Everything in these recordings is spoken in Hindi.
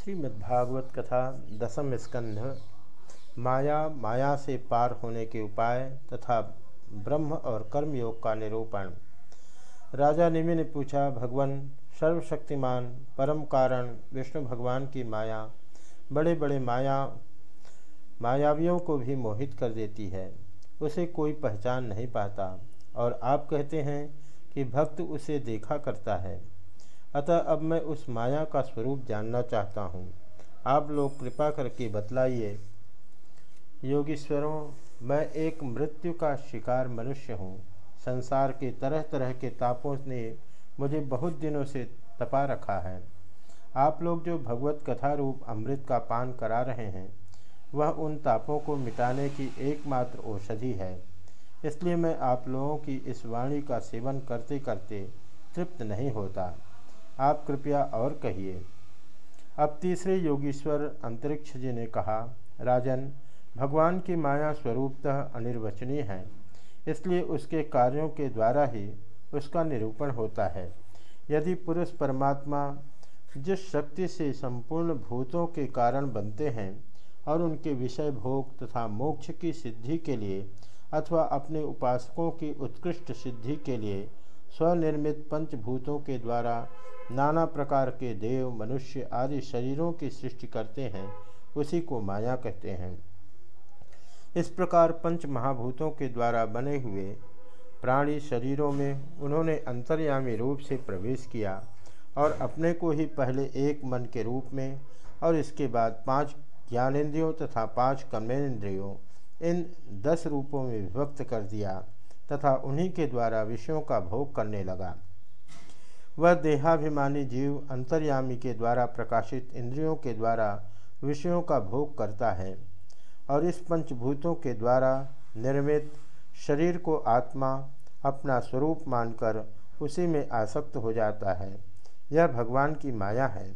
श्रीमद्भागवत कथा दसम स्कंध, माया माया से पार होने के उपाय तथा ब्रह्म और कर्म योग का निरूपण। राजा निमि ने पूछा, भगवान, सर्वशक्तिमान, परम कारण, विष्णु भगवान की माया बड़े बड़े माया, मायावियों को भी मोहित कर देती है। उसे कोई पहचान नहीं पाता और आप कहते हैं कि भक्त उसे देखा करता है। अतः अब मैं उस माया का स्वरूप जानना चाहता हूँ। आप लोग कृपा करके बतलाइए। योगीश्वरों, मैं एक मृत्यु का शिकार मनुष्य हूँ। संसार के तरह तरह के तापों ने मुझे बहुत दिनों से तपा रखा है। आप लोग जो भगवत कथा रूप अमृत का पान करा रहे हैं, वह उन तापों को मिटाने की एकमात्र औषधि है। इसलिए मैं आप लोगों की इस वाणी का सेवन करते करते तृप्त नहीं होता। आप कृपया और कहिए। अब तीसरे योगीश्वर अंतरिक्ष जी ने कहा, राजन, भगवान की माया स्वरूपतः अनिर्वचनीय है, इसलिए उसके कार्यों के द्वारा ही उसका निरूपण होता है। यदि पुरुष परमात्मा जिस शक्ति से संपूर्ण भूतों के कारण बनते हैं और उनके विषय भोग तथा मोक्ष की सिद्धि के लिए अथवा अपने उपासकों की उत्कृष्ट सिद्धि के लिए स्वनिर्मित पंचभूतों के द्वारा नाना प्रकार के देव, मनुष्य आदि शरीरों की सृष्टि करते हैं, उसी को माया कहते हैं। इस प्रकार पंच महाभूतों के द्वारा बने हुए प्राणी शरीरों में उन्होंने अंतर्यामी रूप से प्रवेश किया और अपने को ही पहले एक मन के रूप में और इसके बाद पाँच ज्ञानेन्द्रियों तथा पाँच कर्मेंद्रियों इन दस रूपों में विभक्त कर दिया। तथा उन्हीं के द्वारा विषयों का भोग करने लगा। वह देहाभिमानी जीव अंतर्यामी के द्वारा प्रकाशित इंद्रियों के द्वारा विषयों का भोग करता है और इस पंचभूतों के द्वारा निर्मित शरीर को आत्मा अपना स्वरूप मानकर उसी में आसक्त हो जाता है। यह भगवान की माया है।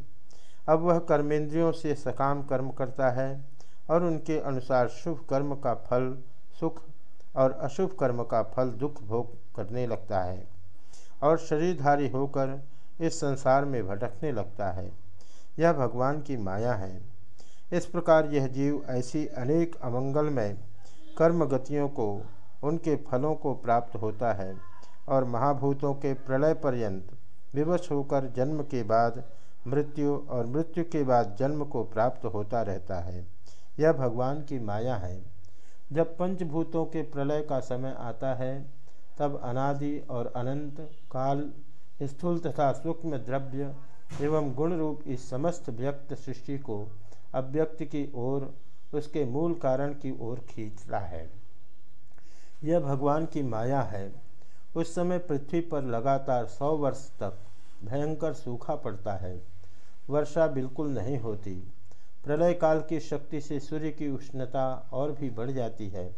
अब वह कर्मेंद्रियों से सकाम कर्म करता है और उनके अनुसार शुभ कर्म का फल, सुख और अशुभ कर्म का फल दुख भोग करने लगता है और शरीरधारी होकर इस संसार में भटकने लगता है। यह भगवान की माया है। इस प्रकार यह जीव ऐसी अनेक अमंगलमय कर्म गतियों को, उनके फलों को प्राप्त होता है और महाभूतों के प्रलय पर्यंत विवश होकर जन्म के बाद मृत्यु और मृत्यु के बाद जन्म को प्राप्त होता रहता है। यह भगवान की माया है। जब पंचभूतों के प्रलय का समय आता है, तब अनादि और अनंत काल, स्थूल तथा सूक्ष्म द्रव्य एवं गुण रूप इस समस्त व्यक्त सृष्टि को अव्यक्त की ओर, उसके मूल कारण की ओर खींचता है। यह भगवान की माया है। उस समय पृथ्वी पर लगातार सौ वर्ष तक भयंकर सूखा पड़ता है। वर्षा बिल्कुल नहीं होती। प्रलय काल की शक्ति से सूर्य की उष्णता और भी बढ़ जाती है,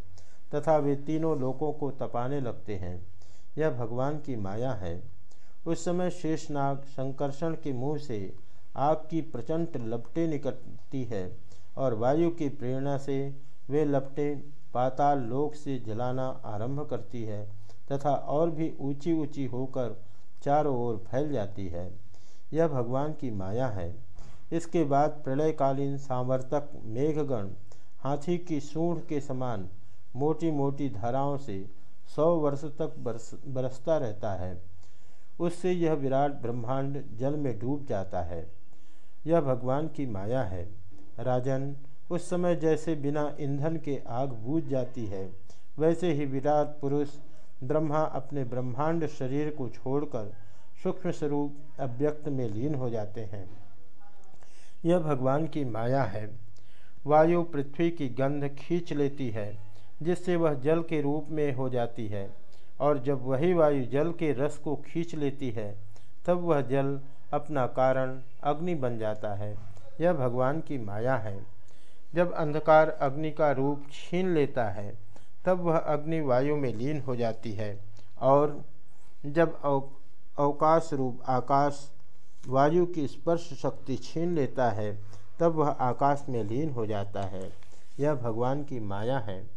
तथा वे तीनों लोकों को तपाने लगते हैं। यह भगवान की माया है। उस समय शेषनाग संकर्षण के मुँह से आग की प्रचंड लपटें निकलती है और वायु की प्रेरणा से वे लपटें पाताल लोक से जलाना आरंभ करती है, तथा और भी ऊँची ऊँची होकर चारों ओर फैल जाती है। यह भगवान की माया है। इसके बाद प्रलयकालीन सावर्तक मेघगण हाथी की सूढ़ के समान मोटी मोटी धाराओं से सौ वर्ष तक बरस, बरसता रहता है। उससे यह विराट ब्रह्मांड जल में डूब जाता है। यह भगवान की माया है। राजन, उस समय जैसे बिना ईंधन के आग बूझ जाती है, वैसे ही विराट पुरुष ब्रह्मा अपने ब्रह्मांड शरीर को छोड़कर सूक्ष्म स्वरूप अव्यक्त में लीन हो जाते हैं। यह भगवान की माया है। वायु पृथ्वी की गंध खींच लेती है, जिससे वह जल के रूप में हो जाती है, और जब वही वायु जल के रस को खींच लेती है, तब वह जल अपना कारण अग्नि बन जाता है। यह भगवान की माया है। जब अंधकार अग्नि का रूप छीन लेता है, तब वह अग्नि वायु में लीन हो जाती है, और जब अवकाश रूप आकाश वायु की स्पर्श शक्ति छीन लेता है, तब वह आकाश में लीन हो जाता है। यह भगवान की माया है।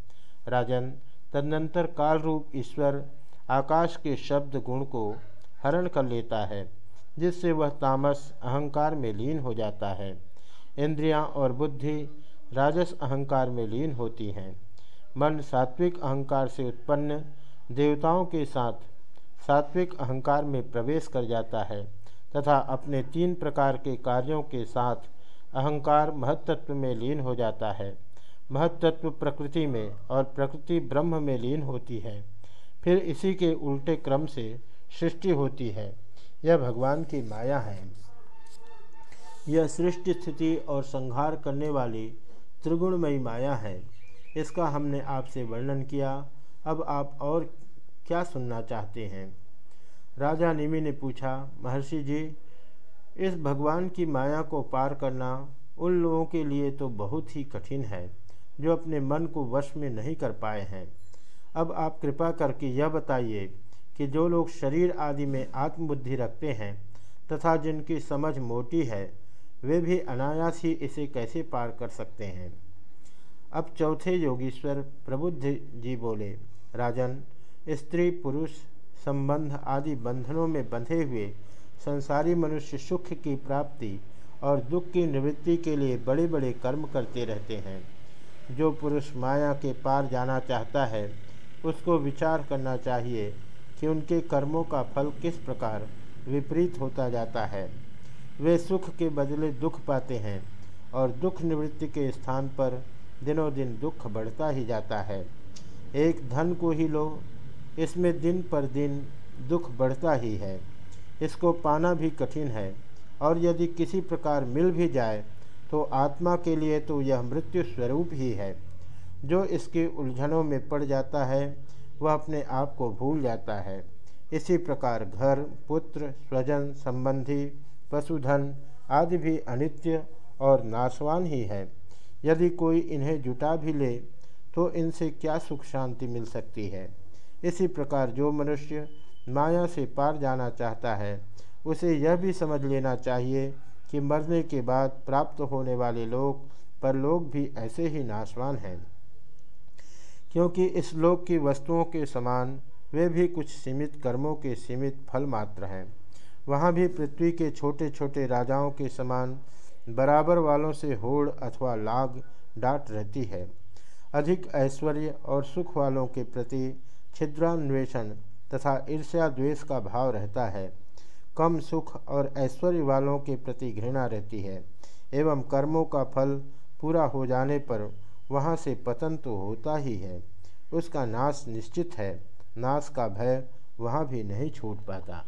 राजन, तदनंतर काल रूप ईश्वर आकाश के शब्द गुण को हरण कर लेता है, जिससे वह तामस अहंकार में लीन हो जाता है। इंद्रियाँ और बुद्धि राजस अहंकार में लीन होती हैं। मन सात्विक अहंकार से उत्पन्न, देवताओं के साथ सात्विक अहंकार में प्रवेश कर जाता है। तथा अपने तीन प्रकार के कार्यों के साथ अहंकार महत्त्व में लीन हो जाता है। महत्त्व प्रकृति में और प्रकृति ब्रह्म में लीन होती है। फिर इसी के उल्टे क्रम से सृष्टि होती है। यह भगवान की माया है। यह सृष्टि स्थिति और संहार करने वाली त्रिगुणमयी माया है। इसका हमने आपसे वर्णन किया। अब आप और क्या सुनना चाहते हैं? राजा निमि ने पूछा, महर्षि जी, इस भगवान की माया को पार करना उन लोगों के लिए तो बहुत ही कठिन है, जो अपने मन को वश में नहीं कर पाए हैं। अब आप कृपा करके यह बताइए कि जो लोग शरीर आदि में आत्मबुद्धि रखते हैं तथा जिनकी समझ मोटी है, वे भी अनायास ही इसे कैसे पार कर सकते हैं? अब चौथे योगीश्वर प्रबुद्ध जी बोले, राजन, स्त्री पुरुष संबंध आदि बंधनों में बंधे हुए संसारी मनुष्य सुख की प्राप्ति और दुख की निवृत्ति के लिए बड़े बड़े कर्म करते रहते हैं। जो पुरुष माया के पार जाना चाहता है, उसको विचार करना चाहिए कि उनके कर्मों का फल किस प्रकार विपरीत होता जाता है। वे सुख के बदले दुख पाते हैं और दुख निवृत्ति के स्थान पर दिनों दिन दुख बढ़ता ही जाता है। एक धन को ही लो इसमें दिन पर दिन दुख बढ़ता ही है। इसको पाना भी कठिन है। और यदि किसी प्रकार मिल भी जाए तो आत्मा के लिए तो यह मृत्यु स्वरूप ही है। जो इसके उलझनों में पड़ जाता है, वह अपने आप को भूल जाता है। इसी प्रकार घर, पुत्र, स्वजन, संबंधी, पशुधन आदि भी अनित्य और नाशवान ही है। यदि कोई इन्हें जुटा भी ले तो इनसे क्या सुख शांति मिल सकती है? इसी प्रकार जो मनुष्य माया से पार जाना चाहता है, उसे यह भी समझ लेना चाहिए कि मरने के बाद प्राप्त होने वाले लोग पर लोग भी ऐसे ही नाशवान हैं। क्योंकि इस लोक की वस्तुओं के समान वे भी कुछ सीमित कर्मों के सीमित फल मात्र हैं। वहाँ भी पृथ्वी के छोटे छोटे राजाओं के समान बराबर वालों से होड़ अथवा लाग डांट रहती है। अधिक ऐश्वर्य और सुख वालों के प्रति छिद्रान्वेषण तथा ईर्ष्या द्वेष का भाव रहता है। कम सुख और ऐश्वर्य वालों के प्रति घृणा रहती है, एवं कर्मों का फल पूरा हो जाने पर वहाँ से पतन तो होता ही है। उसका नाश निश्चित है, नाश का भय वहाँ भी नहीं छूट पाता।